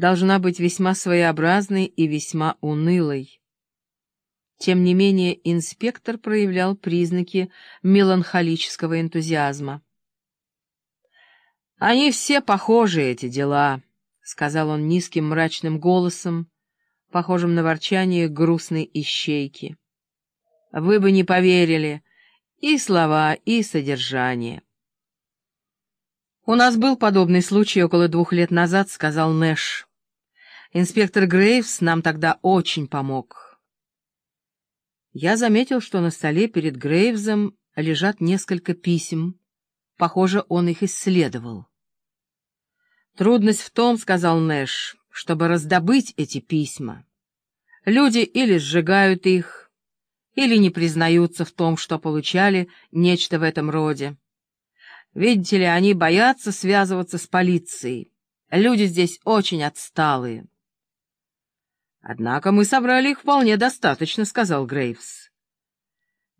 должна быть весьма своеобразной и весьма унылой. Тем не менее инспектор проявлял признаки меланхолического энтузиазма. «Они все похожи, эти дела», — сказал он низким мрачным голосом, похожим на ворчание грустной ищейки. «Вы бы не поверили и слова, и содержание». «У нас был подобный случай около двух лет назад», — сказал Нэш. «Инспектор Грейвс нам тогда очень помог». Я заметил, что на столе перед Грейвзом лежат несколько писем. Похоже, он их исследовал. «Трудность в том, — сказал Нэш, — чтобы раздобыть эти письма. Люди или сжигают их, или не признаются в том, что получали нечто в этом роде. Видите ли, они боятся связываться с полицией. Люди здесь очень отсталые». «Однако мы собрали их вполне достаточно», — сказал Грейвс.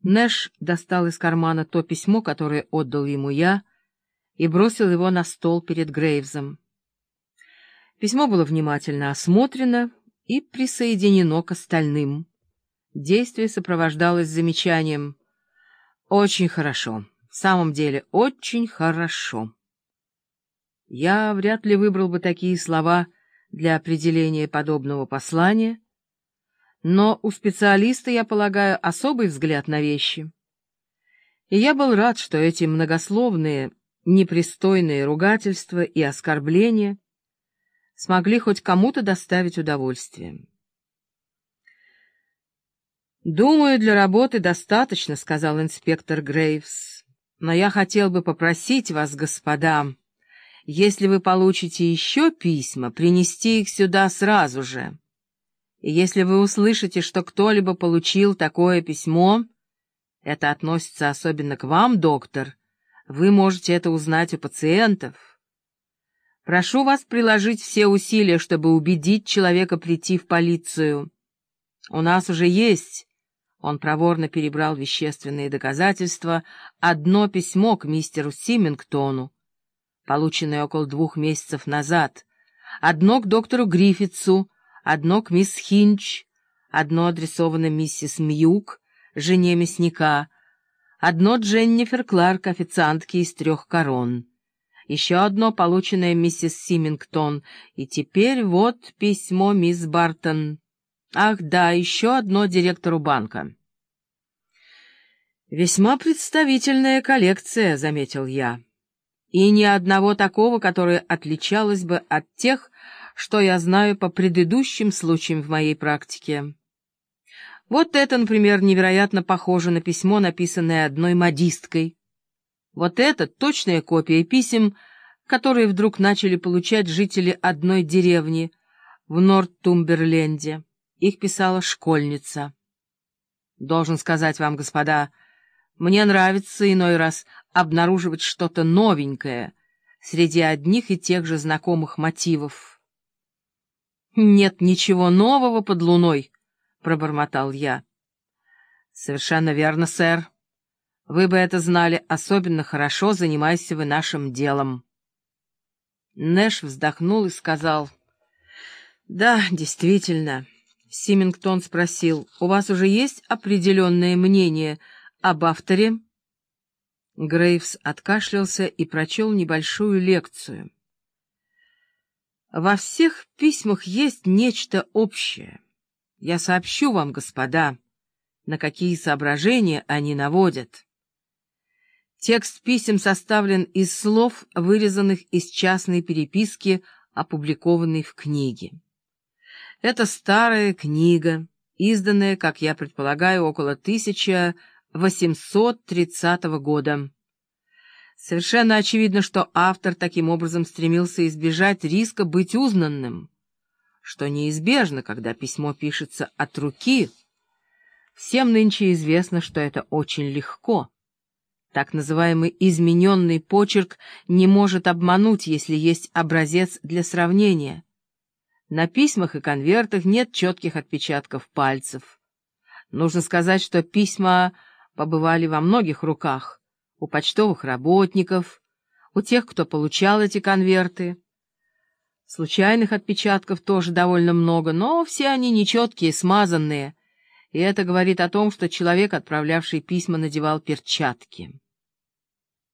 Нэш достал из кармана то письмо, которое отдал ему я, и бросил его на стол перед Грейвзом. Письмо было внимательно осмотрено и присоединено к остальным. Действие сопровождалось замечанием «Очень хорошо, в самом деле очень хорошо». Я вряд ли выбрал бы такие слова для определения подобного послания, но у специалиста, я полагаю, особый взгляд на вещи. И я был рад, что эти многословные, непристойные ругательства и оскорбления — смогли хоть кому-то доставить удовольствие. «Думаю, для работы достаточно», — сказал инспектор Грейвс. «Но я хотел бы попросить вас, господа, если вы получите еще письма, принести их сюда сразу же. И если вы услышите, что кто-либо получил такое письмо, это относится особенно к вам, доктор, вы можете это узнать у пациентов». Прошу вас приложить все усилия, чтобы убедить человека прийти в полицию. У нас уже есть, он проворно перебрал вещественные доказательства, одно письмо к мистеру Симингтону, полученное около двух месяцев назад, одно к доктору Гриффитсу, одно к мисс Хинч, одно адресовано миссис Мьюк, жене мясника, одно Дженнифер Кларк, официантке из трех корон еще одно, полученное миссис Симингтон, и теперь вот письмо мисс Бартон. Ах да, еще одно директору банка. «Весьма представительная коллекция», — заметил я, «и ни одного такого, которое отличалось бы от тех, что я знаю по предыдущим случаям в моей практике». Вот это, например, невероятно похоже на письмо, написанное одной модисткой. Вот это точная копия писем, которые вдруг начали получать жители одной деревни в Норт-Тумберленде. Их писала школьница. Должен сказать вам, господа, мне нравится иной раз обнаруживать что-то новенькое среди одних и тех же знакомых мотивов. «Нет ничего нового под луной», — пробормотал я. «Совершенно верно, сэр», вы бы это знали особенно хорошо, занимаясь вы нашим делом. Нэш вздохнул и сказал. Да, действительно. Симингтон спросил, у вас уже есть определенное мнение об авторе? Грейвс откашлялся и прочел небольшую лекцию. Во всех письмах есть нечто общее. Я сообщу вам, господа, на какие соображения они наводят. Текст писем составлен из слов, вырезанных из частной переписки, опубликованной в книге. Это старая книга, изданная, как я предполагаю, около 1830 года. Совершенно очевидно, что автор таким образом стремился избежать риска быть узнанным, что неизбежно, когда письмо пишется от руки. Всем нынче известно, что это очень легко. Так называемый измененный почерк не может обмануть, если есть образец для сравнения. На письмах и конвертах нет четких отпечатков пальцев. Нужно сказать, что письма побывали во многих руках, у почтовых работников, у тех, кто получал эти конверты. Случайных отпечатков тоже довольно много, но все они нечеткие, смазанные, и это говорит о том, что человек, отправлявший письма, надевал перчатки.